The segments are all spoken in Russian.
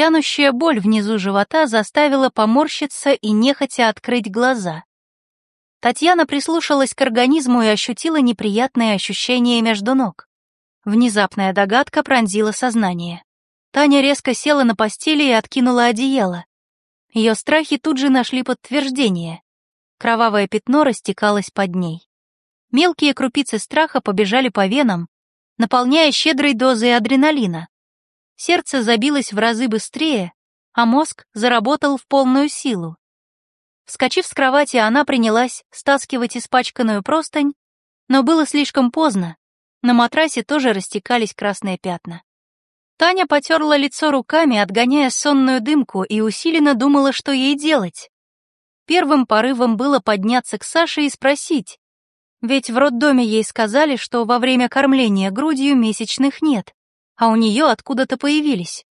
Тянущая боль внизу живота заставила поморщиться и нехотя открыть глаза. Татьяна прислушалась к организму и ощутила неприятные ощущения между ног. Внезапная догадка пронзила сознание. Таня резко села на постели и откинула одеяло. Ее страхи тут же нашли подтверждение. Кровавое пятно растекалось под ней. Мелкие крупицы страха побежали по венам, наполняя щедрой дозой адреналина. Сердце забилось в разы быстрее, а мозг заработал в полную силу. Вскочив с кровати, она принялась стаскивать испачканную простынь, но было слишком поздно. На матрасе тоже растекались красные пятна. Таня потерла лицо руками, отгоняя сонную дымку, и усиленно думала, что ей делать. Первым порывом было подняться к Саше и спросить, ведь в роддоме ей сказали, что во время кормления грудью месячных нет а у нее откуда-то появились.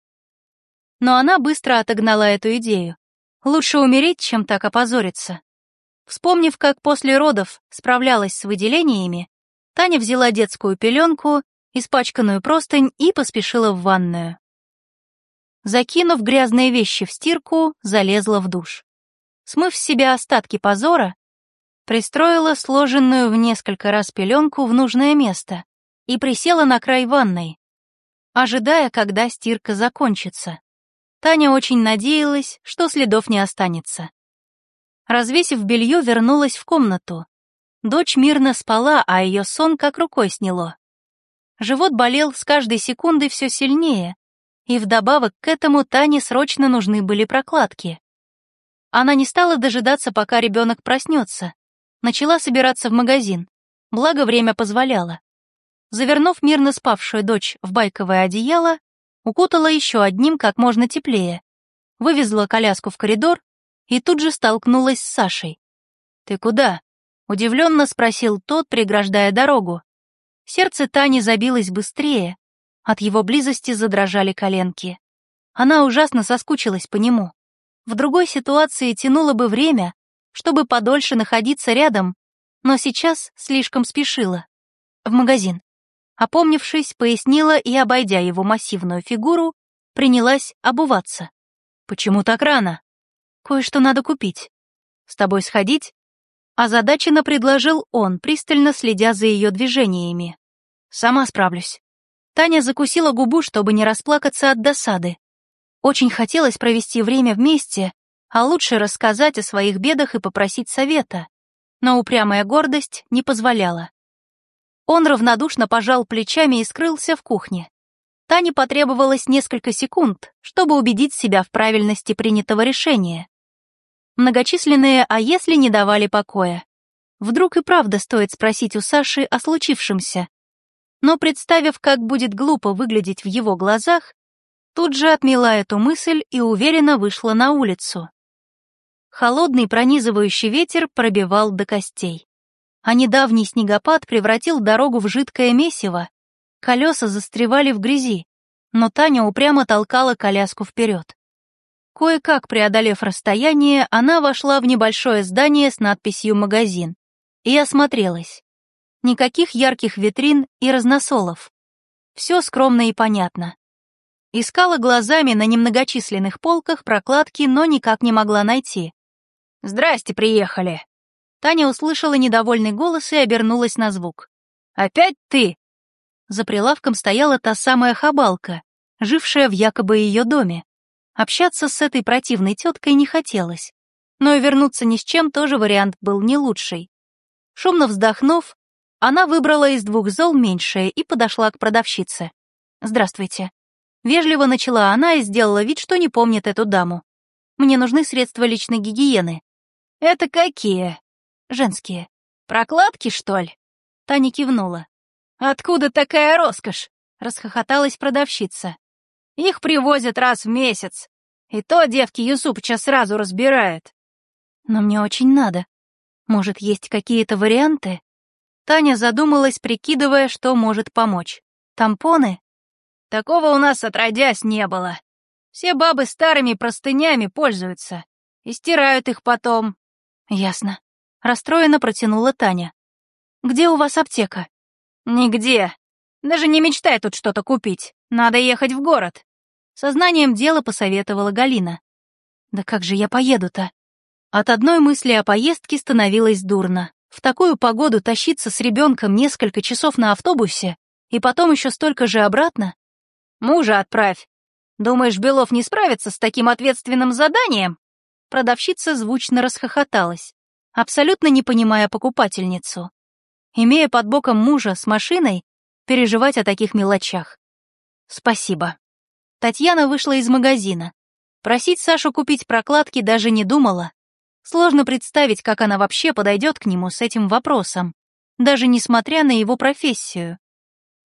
Но она быстро отогнала эту идею. Лучше умереть, чем так опозориться. Вспомнив, как после родов справлялась с выделениями, Таня взяла детскую пеленку, испачканную простынь и поспешила в ванную. Закинув грязные вещи в стирку, залезла в душ. Смыв с себя остатки позора, пристроила сложенную в несколько раз пеленку в нужное место и присела на край ванной, ожидая, когда стирка закончится. Таня очень надеялась, что следов не останется. Развесив белье, вернулась в комнату. Дочь мирно спала, а ее сон как рукой сняло. Живот болел с каждой секундой все сильнее, и вдобавок к этому Тане срочно нужны были прокладки. Она не стала дожидаться, пока ребенок проснется. Начала собираться в магазин, благо время позволяло. Завернув мирно спавшую дочь в байковое одеяло, укутала еще одним как можно теплее, вывезла коляску в коридор и тут же столкнулась с Сашей. «Ты куда?» — удивленно спросил тот, преграждая дорогу. Сердце Тани забилось быстрее, от его близости задрожали коленки. Она ужасно соскучилась по нему. В другой ситуации тянуло бы время, чтобы подольше находиться рядом, но сейчас слишком спешила. В магазин. Опомнившись, пояснила и, обойдя его массивную фигуру, принялась обуваться. «Почему так рано?» «Кое-что надо купить. С тобой сходить?» Озадаченно предложил он, пристально следя за ее движениями. «Сама справлюсь». Таня закусила губу, чтобы не расплакаться от досады. Очень хотелось провести время вместе, а лучше рассказать о своих бедах и попросить совета. Но упрямая гордость не позволяла. Он равнодушно пожал плечами и скрылся в кухне. Тане потребовалось несколько секунд, чтобы убедить себя в правильности принятого решения. Многочисленные «а если» не давали покоя. Вдруг и правда стоит спросить у Саши о случившемся. Но представив, как будет глупо выглядеть в его глазах, тут же отмела эту мысль и уверенно вышла на улицу. Холодный пронизывающий ветер пробивал до костей а недавний снегопад превратил дорогу в жидкое месиво. Колеса застревали в грязи, но Таня упрямо толкала коляску вперед. Кое-как преодолев расстояние, она вошла в небольшое здание с надписью «Магазин» и осмотрелась. Никаких ярких витрин и разносолов. Все скромно и понятно. Искала глазами на немногочисленных полках прокладки, но никак не могла найти. «Здрасте, приехали!» Таня услышала недовольный голос и обернулась на звук. «Опять ты?» За прилавком стояла та самая хабалка, жившая в якобы ее доме. Общаться с этой противной теткой не хотелось, но и вернуться ни с чем тоже вариант был не лучший. Шумно вздохнув, она выбрала из двух зол меньшее и подошла к продавщице. «Здравствуйте». Вежливо начала она и сделала вид, что не помнит эту даму. «Мне нужны средства личной гигиены». «Это какие?» Женские. Прокладки, что ли? Таня кивнула. Откуда такая роскошь? Расхохоталась продавщица. Их привозят раз в месяц. И то девки Юсупыча сразу разбирают. Но мне очень надо. Может, есть какие-то варианты? Таня задумалась, прикидывая, что может помочь. Тампоны? Такого у нас отродясь не было. Все бабы старыми простынями пользуются и стирают их потом. Ясно. Расстроенно протянула Таня. «Где у вас аптека?» «Нигде. Даже не мечтай тут что-то купить. Надо ехать в город. Сознанием дела посоветовала Галина. Да как же я поеду-то? От одной мысли о поездке становилось дурно. В такую погоду тащиться с ребенком несколько часов на автобусе и потом еще столько же обратно? Мужа отправь. Думаешь, Белов не справится с таким ответственным заданием? Продавщица звучно расхохоталась, абсолютно не понимая покупательницу. Имея под боком мужа с машиной, переживать о таких мелочах. Спасибо. Татьяна вышла из магазина. Просить Сашу купить прокладки даже не думала. Сложно представить, как она вообще подойдет к нему с этим вопросом, даже несмотря на его профессию.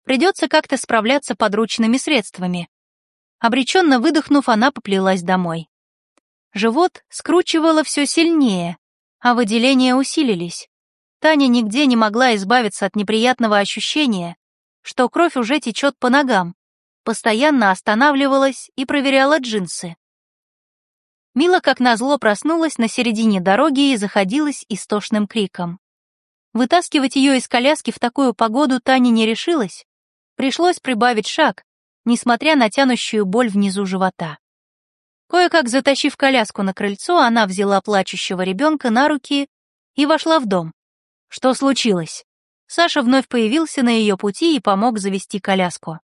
Придется как-то справляться подручными средствами. Обреченно выдохнув, она поплелась домой. Живот скручивало все сильнее, а выделения усилились. Таня нигде не могла избавиться от неприятного ощущения, что кровь уже течет по ногам, постоянно останавливалась и проверяла джинсы. Мила, как назло, проснулась на середине дороги и заходилась истошным криком. Вытаскивать ее из коляски в такую погоду Таня не решилась. Пришлось прибавить шаг, несмотря на тянущую боль внизу живота. Кое-как затащив коляску на крыльцо, она взяла плачущего ребенка на руки и вошла в дом. Что случилось? Саша вновь появился на ее пути и помог завести коляску.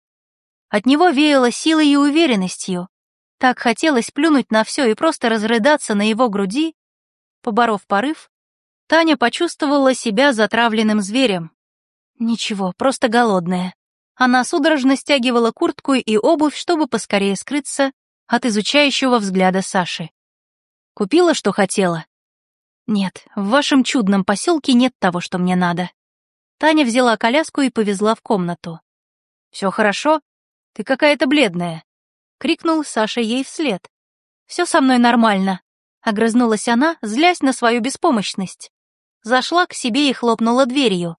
От него веяло силой и уверенностью, так хотелось плюнуть на все и просто разрыдаться на его груди. Поборов порыв, Таня почувствовала себя затравленным зверем. Ничего, просто голодная. Она судорожно стягивала куртку и обувь, чтобы поскорее скрыться от изучающего взгляда Саши. Купила, что хотела? Нет, в вашем чудном поселке нет того, что мне надо. Таня взяла коляску и повезла в комнату. Все хорошо? Ты какая-то бледная крикнул Саша ей вслед. «Все со мной нормально», — огрызнулась она, злясь на свою беспомощность. Зашла к себе и хлопнула дверью.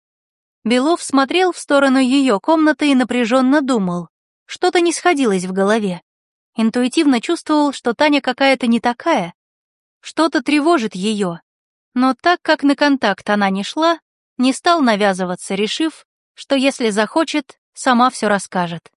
Белов смотрел в сторону ее комнаты и напряженно думал. Что-то не сходилось в голове. Интуитивно чувствовал, что Таня какая-то не такая. Что-то тревожит ее. Но так как на контакт она не шла, не стал навязываться, решив, что если захочет, сама все расскажет.